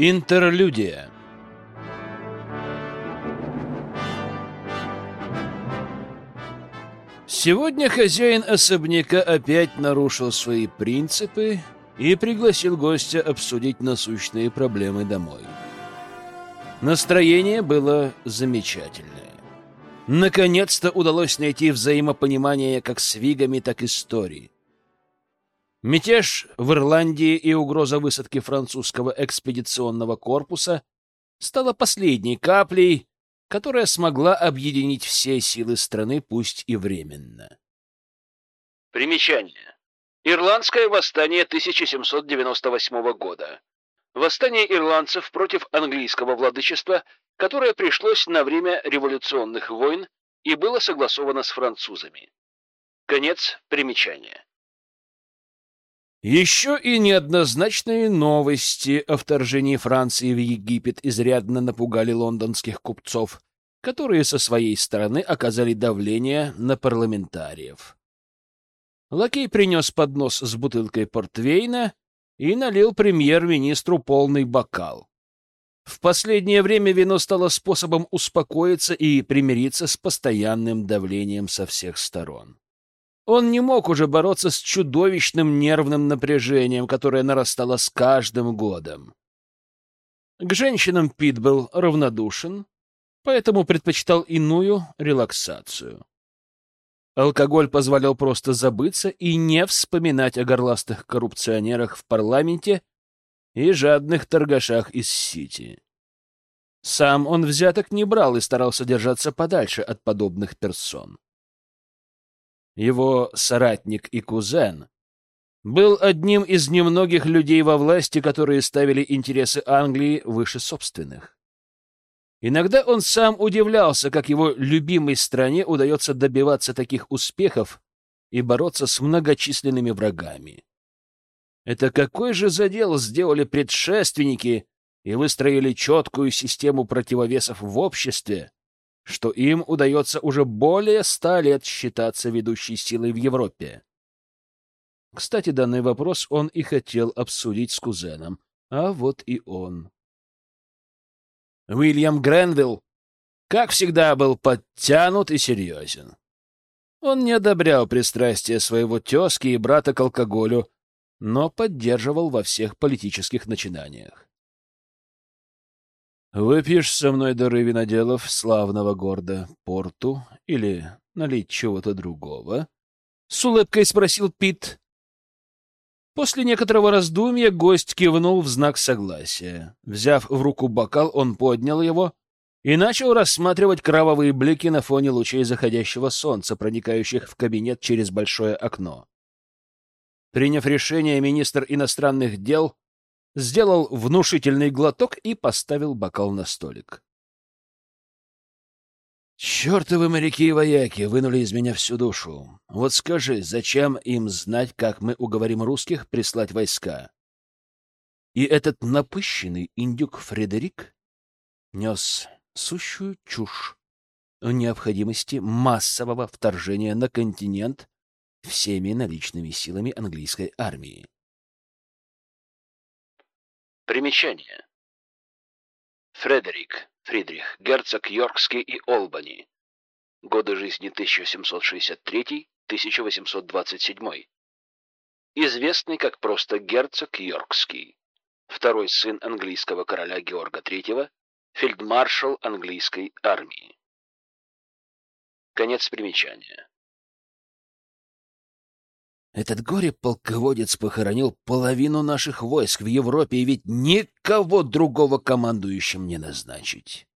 Интерлюдия Сегодня хозяин особняка опять нарушил свои принципы и пригласил гостя обсудить насущные проблемы домой. Настроение было замечательное. Наконец-то удалось найти взаимопонимание как с Вигами, так и с Тори. Мятеж в Ирландии и угроза высадки французского экспедиционного корпуса стала последней каплей, которая смогла объединить все силы страны, пусть и временно. Примечание. Ирландское восстание 1798 года. Восстание ирландцев против английского владычества, которое пришлось на время революционных войн и было согласовано с французами. Конец примечания. Еще и неоднозначные новости о вторжении Франции в Египет изрядно напугали лондонских купцов, которые со своей стороны оказали давление на парламентариев. Лакей принес поднос с бутылкой портвейна и налил премьер-министру полный бокал. В последнее время вино стало способом успокоиться и примириться с постоянным давлением со всех сторон. Он не мог уже бороться с чудовищным нервным напряжением, которое нарастало с каждым годом. К женщинам Пит был равнодушен, поэтому предпочитал иную релаксацию. Алкоголь позволял просто забыться и не вспоминать о горластых коррупционерах в парламенте и жадных торгашах из Сити. Сам он взяток не брал и старался держаться подальше от подобных персон. Его соратник и кузен был одним из немногих людей во власти, которые ставили интересы Англии выше собственных. Иногда он сам удивлялся, как его любимой стране удается добиваться таких успехов и бороться с многочисленными врагами. Это какой же задел сделали предшественники и выстроили четкую систему противовесов в обществе, что им удается уже более ста лет считаться ведущей силой в Европе. Кстати, данный вопрос он и хотел обсудить с кузеном, а вот и он. Уильям Гренвилл, как всегда, был подтянут и серьезен. Он не одобрял пристрастия своего тезки и брата к алкоголю, но поддерживал во всех политических начинаниях. Выпьешь со мной дары виноделов славного города Порту или налить чего-то другого? С улыбкой спросил Пит. После некоторого раздумья гость кивнул в знак согласия. Взяв в руку бокал, он поднял его и начал рассматривать кровавые блики на фоне лучей заходящего солнца, проникающих в кабинет через большое окно. Приняв решение, министр иностранных дел сделал внушительный глоток и поставил бокал на столик. «Чертовы моряки и вояки вынули из меня всю душу. Вот скажи, зачем им знать, как мы уговорим русских прислать войска?» И этот напыщенный индюк Фредерик нес сущую чушь о необходимости массового вторжения на континент всеми наличными силами английской армии. Примечание. Фредерик, Фридрих, герцог Йоркский и Олбани. Годы жизни 1763-1827. Известный как просто герцог Йоркский. Второй сын английского короля Георга III, фельдмаршал английской армии. Конец примечания. Этот горе-полководец похоронил половину наших войск в Европе, и ведь никого другого командующим не назначить.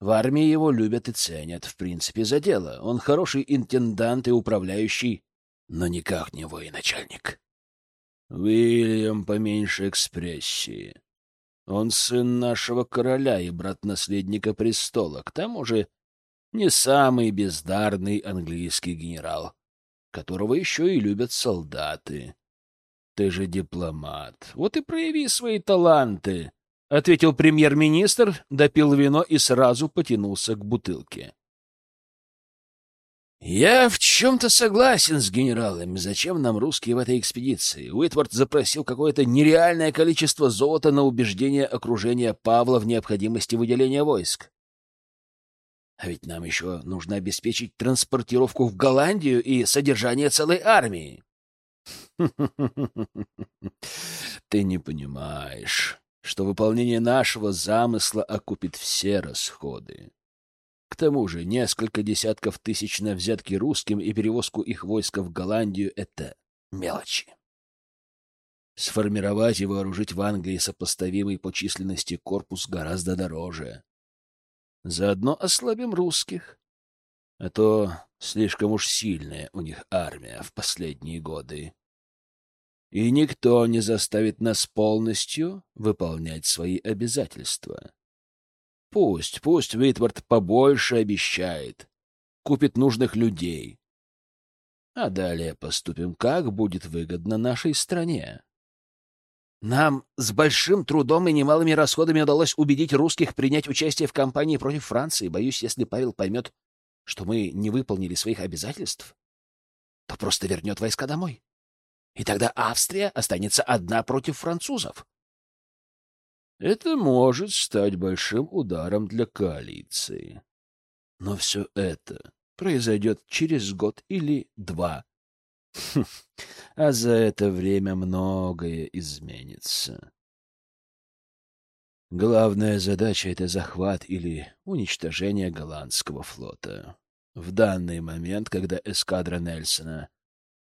В армии его любят и ценят, в принципе, за дело. Он хороший интендант и управляющий, но никак не военачальник. Уильям поменьше экспрессии. Он сын нашего короля и брат наследника престола, к тому же не самый бездарный английский генерал которого еще и любят солдаты. Ты же дипломат. Вот и прояви свои таланты, — ответил премьер-министр, допил вино и сразу потянулся к бутылке. Я в чем-то согласен с генералами. Зачем нам русские в этой экспедиции? Уитвард запросил какое-то нереальное количество золота на убеждение окружения Павла в необходимости выделения войск. А ведь нам еще нужно обеспечить транспортировку в Голландию и содержание целой армии. Ты не понимаешь, что выполнение нашего замысла окупит все расходы. К тому же несколько десятков тысяч на взятки русским и перевозку их войска в Голландию — это мелочи. Сформировать и вооружить в Англии сопоставимый по численности корпус гораздо дороже. Заодно ослабим русских, а то слишком уж сильная у них армия в последние годы. И никто не заставит нас полностью выполнять свои обязательства. Пусть, пусть Витвард побольше обещает, купит нужных людей. А далее поступим, как будет выгодно нашей стране. Нам с большим трудом и немалыми расходами удалось убедить русских принять участие в кампании против Франции. Боюсь, если Павел поймет, что мы не выполнили своих обязательств, то просто вернет войска домой. И тогда Австрия останется одна против французов. Это может стать большим ударом для коалиции. Но все это произойдет через год или два. А за это время многое изменится. Главная задача — это захват или уничтожение голландского флота. В данный момент, когда эскадра Нельсона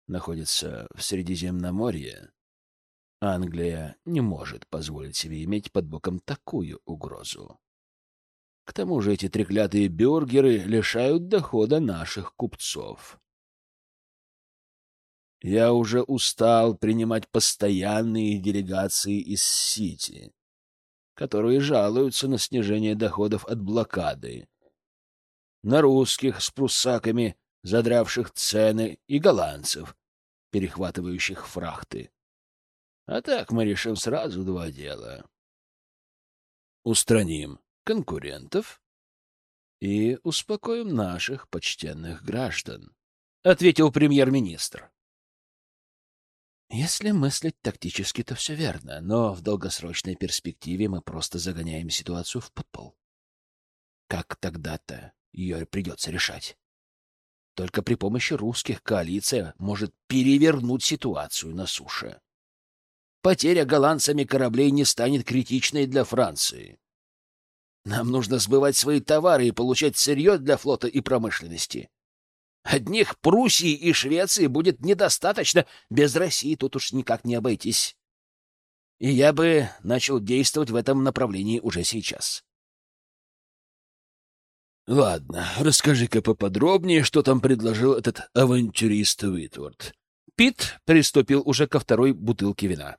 находится в Средиземноморье, Англия не может позволить себе иметь под боком такую угрозу. К тому же эти треклятые бюргеры лишают дохода наших купцов. Я уже устал принимать постоянные делегации из Сити, которые жалуются на снижение доходов от блокады, на русских с пруссаками, задрявших цены, и голландцев, перехватывающих фрахты. А так мы решим сразу два дела. Устраним конкурентов и успокоим наших почтенных граждан, — ответил премьер-министр. Если мыслить тактически, то все верно, но в долгосрочной перспективе мы просто загоняем ситуацию в подпол. Как тогда-то ее придется решать? Только при помощи русских коалиция может перевернуть ситуацию на суше потеря голландцами кораблей не станет критичной для Франции. Нам нужно сбывать свои товары и получать сырье для флота и промышленности. Одних Пруссии и Швеции будет недостаточно, без России тут уж никак не обойтись. И я бы начал действовать в этом направлении уже сейчас. Ладно, расскажи-ка поподробнее, что там предложил этот авантюрист Уитворд. Пит приступил уже ко второй бутылке вина.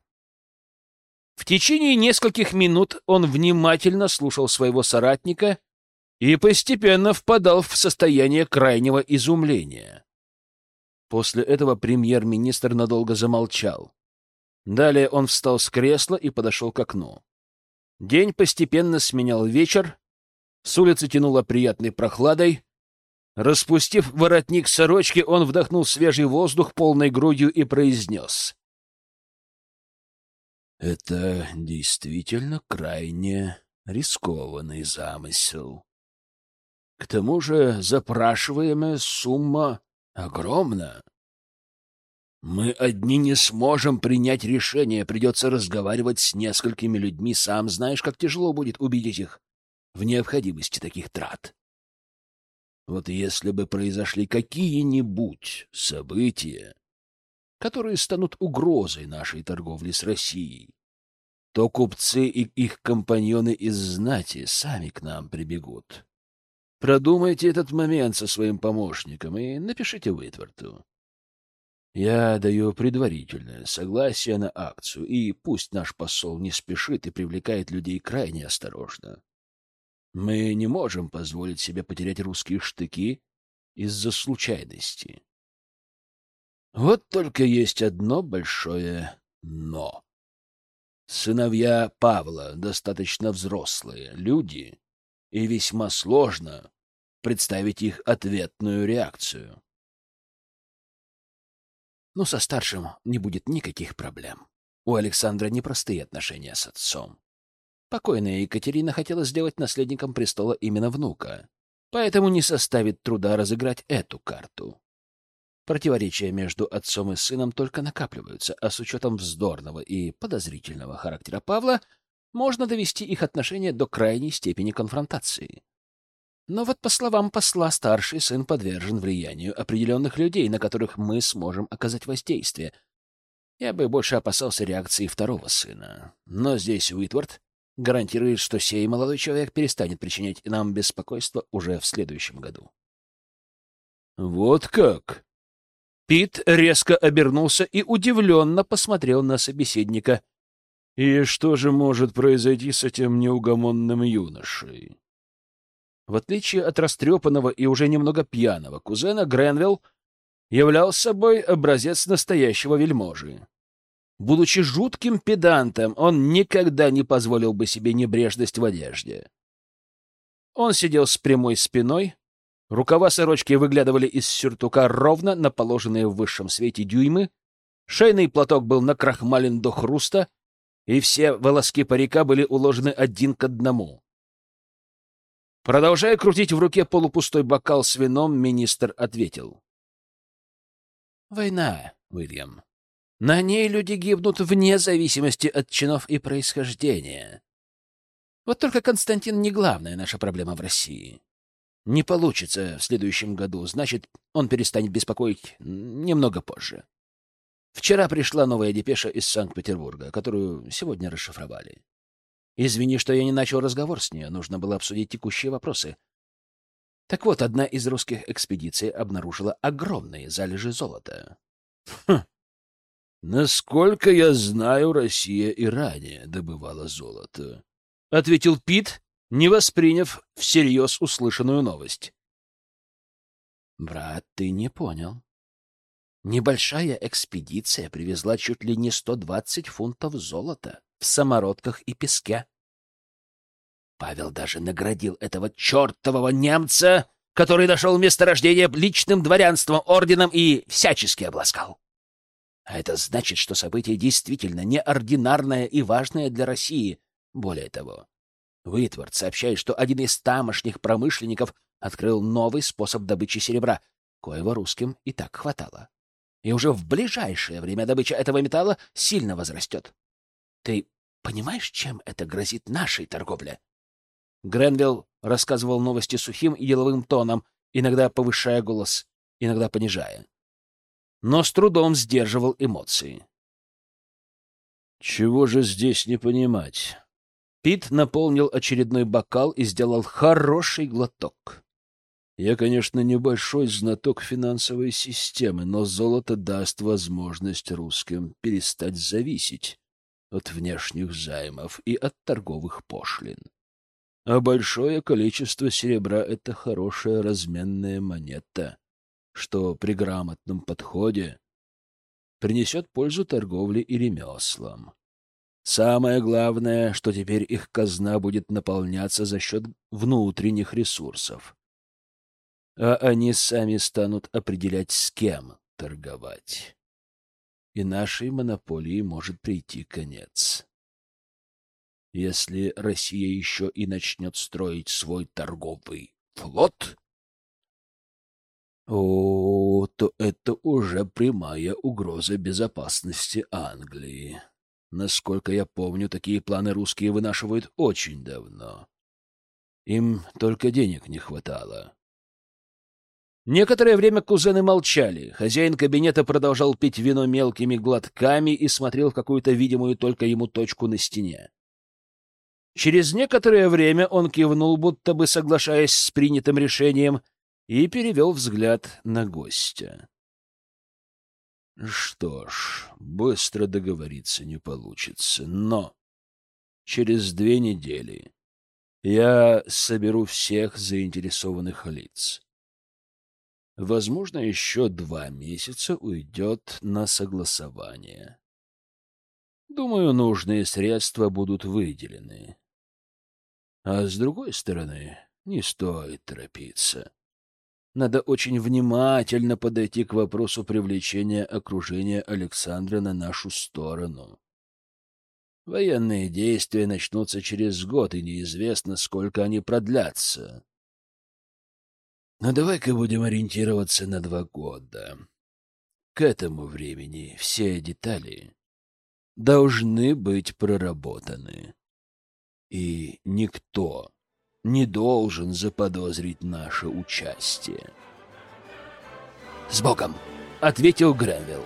В течение нескольких минут он внимательно слушал своего соратника и постепенно впадал в состояние крайнего изумления. После этого премьер-министр надолго замолчал. Далее он встал с кресла и подошел к окну. День постепенно сменял вечер, с улицы тянуло приятной прохладой. Распустив воротник сорочки, он вдохнул свежий воздух полной грудью и произнес. Это действительно крайне рискованный замысел. К тому же запрашиваемая сумма огромна. Мы одни не сможем принять решение, придется разговаривать с несколькими людьми. Сам знаешь, как тяжело будет убедить их в необходимости таких трат. Вот если бы произошли какие-нибудь события, которые станут угрозой нашей торговли с Россией, то купцы и их компаньоны из знати сами к нам прибегут. Продумайте этот момент со своим помощником и напишите Уитворту. Я даю предварительное согласие на акцию, и пусть наш посол не спешит и привлекает людей крайне осторожно. Мы не можем позволить себе потерять русские штыки из-за случайности. Вот только есть одно большое «но». Сыновья Павла достаточно взрослые люди, и весьма сложно представить их ответную реакцию. Ну, со старшим не будет никаких проблем. У Александра непростые отношения с отцом. Покойная Екатерина хотела сделать наследником престола именно внука, поэтому не составит труда разыграть эту карту. Противоречия между отцом и сыном только накапливаются, а с учетом вздорного и подозрительного характера Павла можно довести их отношения до крайней степени конфронтации. Но вот, по словам посла, старший сын подвержен влиянию определенных людей, на которых мы сможем оказать воздействие. Я бы больше опасался реакции второго сына. Но здесь Уитвард гарантирует, что сей молодой человек перестанет причинять нам беспокойство уже в следующем году. «Вот как!» Пит резко обернулся и удивленно посмотрел на собеседника. «И что же может произойти с этим неугомонным юношей?» В отличие от растрепанного и уже немного пьяного кузена, Гренвилл являл собой образец настоящего вельможи. Будучи жутким педантом, он никогда не позволил бы себе небрежность в одежде. Он сидел с прямой спиной, Рукава сорочки выглядывали из сюртука ровно на положенные в высшем свете дюймы, шейный платок был накрахмален до хруста, и все волоски парика были уложены один к одному. Продолжая крутить в руке полупустой бокал с вином, министр ответил. «Война, Уильям. На ней люди гибнут вне зависимости от чинов и происхождения. Вот только Константин не главная наша проблема в России не получится в следующем году, значит, он перестанет беспокоить немного позже. Вчера пришла новая депеша из Санкт-Петербурга, которую сегодня расшифровали. Извини, что я не начал разговор с ней, нужно было обсудить текущие вопросы. Так вот, одна из русских экспедиций обнаружила огромные залежи золота. Хм. Насколько я знаю, Россия и ранее добывала золото, — ответил Пит, не восприняв всерьез услышанную новость. «Брат, ты не понял. Небольшая экспедиция привезла чуть ли не 120 фунтов золота в самородках и песке. Павел даже наградил этого чертового немца, который нашел месторождение личным дворянством, орденом и всячески обласкал. А это значит, что событие действительно неординарное и важное для России. Более того, Уитвард сообщает, что один из тамошних промышленников открыл новый способ добычи серебра, коего русским и так хватало. И уже в ближайшее время добыча этого металла сильно возрастет. Ты понимаешь, чем это грозит нашей торговле? Гренвилл рассказывал новости сухим и деловым тоном, иногда повышая голос, иногда понижая. Но с трудом сдерживал эмоции. «Чего же здесь не понимать?» Пит наполнил очередной бокал и сделал хороший глоток. Я, конечно, небольшой знаток финансовой системы, но золото даст возможность русским перестать зависеть от внешних займов и от торговых пошлин. А большое количество серебра — это хорошая разменная монета, что при грамотном подходе принесет пользу торговле и ремеслам. Самое главное, что теперь их казна будет наполняться за счет внутренних ресурсов. А они сами станут определять, с кем торговать. И нашей монополии может прийти конец. Если Россия еще и начнет строить свой торговый флот, о, то это уже прямая угроза безопасности Англии. Насколько я помню, такие планы русские вынашивают очень давно. Им только денег не хватало. Некоторое время кузены молчали. Хозяин кабинета продолжал пить вино мелкими глотками и смотрел в какую-то видимую только ему точку на стене. Через некоторое время он кивнул, будто бы соглашаясь с принятым решением, и перевел взгляд на гостя. Что ж, быстро договориться не получится, но через две недели я соберу всех заинтересованных лиц. Возможно, еще два месяца уйдет на согласование. Думаю, нужные средства будут выделены. А с другой стороны, не стоит торопиться. Надо очень внимательно подойти к вопросу привлечения окружения Александра на нашу сторону. Военные действия начнутся через год, и неизвестно, сколько они продлятся. Но давай-ка будем ориентироваться на два года. К этому времени все детали должны быть проработаны. И никто не должен заподозрить наше участие. — С Богом! — ответил Гренвилл.